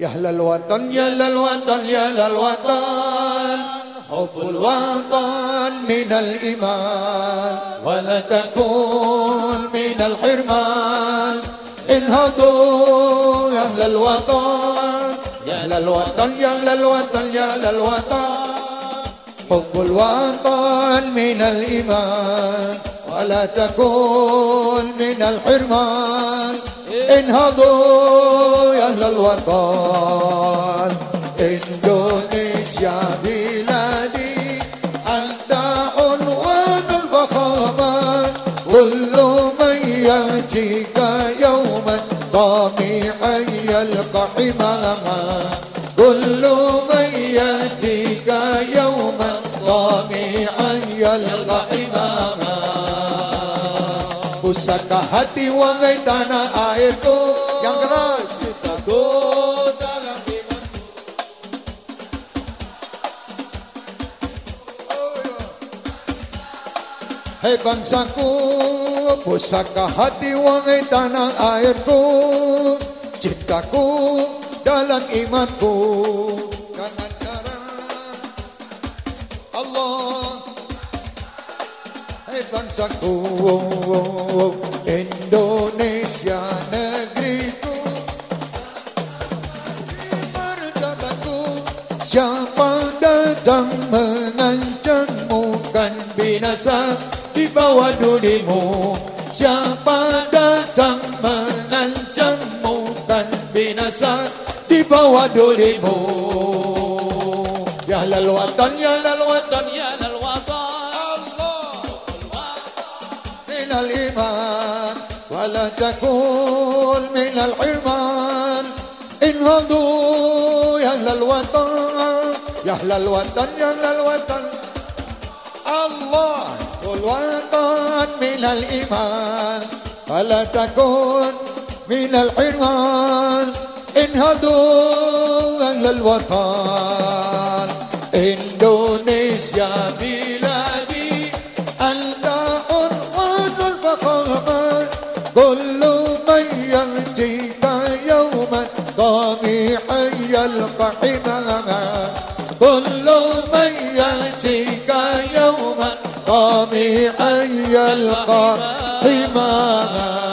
يا أهل الوطن يا للوطن يا للوطن حب الوطن من الإيمان ولا تكون من الحرمان. انهضوا يا أهل الوطن يا أهل الوطن يا أهل الوطن يا أهل الوطن. حب الوطن من الإيمان. ولا تكون من الحرمان. انهضوا يا أهل الوطن. إندونيسيا بلادي أنت عنوان الفخامة. كل من يأتيك يوما طامعا يلقى حماما. كل من يأتيك يوما طامعا يلقى حماما. Pusaka hati wangai tanah airku yang keras Cintaku dalam imanku Hei bangsaku Pusaka hati wangai tanah airku Cintaku dalam imanku cara Allah Hai bangsaku Siapa datang mengancammu kan binasa di bawah dudimu Siapa datang mengancammu kan binasa di bawah dudimu Ya lal watan ya lal watan ya lal watan Allah الإيمان ولا تكون من الحرمان انهضوا يا أهل الوطن يا أهل الوطن يا أهل الوطن. الله الوطن من الإيمان ولا تكون من الحرمان. انهضوا أهل الوطن. إندونيسيا بلادي أنت عنوان الفخامة كل من يأتيك يوما طامعا يلقى حماما كل من يأتيك يوما طامعا يلقى حماما